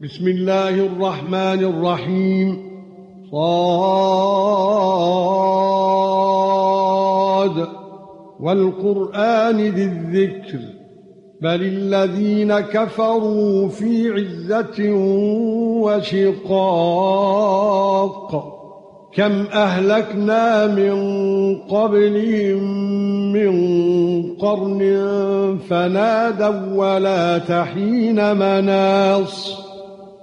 بسم الله الرحمن الرحيم صاد والقران ذي الذكر بل الذين كفروا في عزه وشقاق كم اهلكنا من قبلهم من قرن فنادوا ولا تحين مناص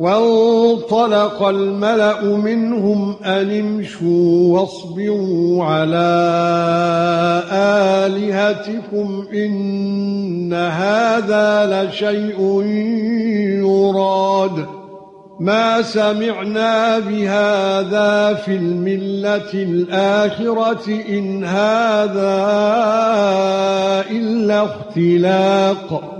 وانطلق الملأ منهم أن امشوا واصبروا على آلهتكم إن هذا لشيء يراد. ما سمعنا بهذا في الملة الآخرة إن هذا إلا اختلاق.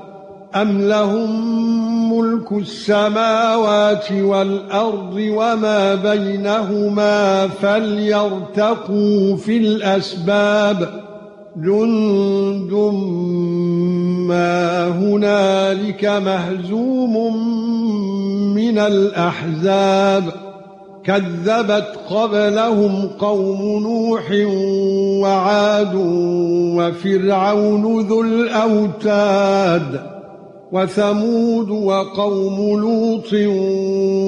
أم لهم ملك السماوات والارض وما بينهما فليرتقوا في الاسباب جند ما هنالك مهزوم من الاحزاب كذبت قبلهم قوم نوح وعاد وفرعون ذو الاوتاد وثمود وقوم لوط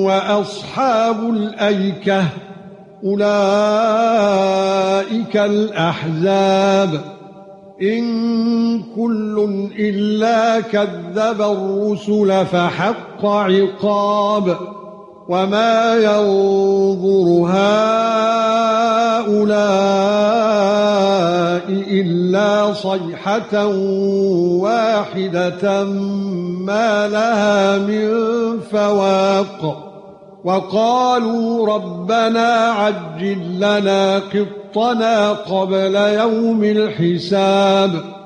وأصحاب الأيكة أولئك الأحزاب. إن كل إلا كذب الرسل فحق عقاب وما ينظر هؤلاء إلا صيحة واحدة ما لها من فواق. وقالوا ربنا عجل لنا قطنا قبل يوم الحساب.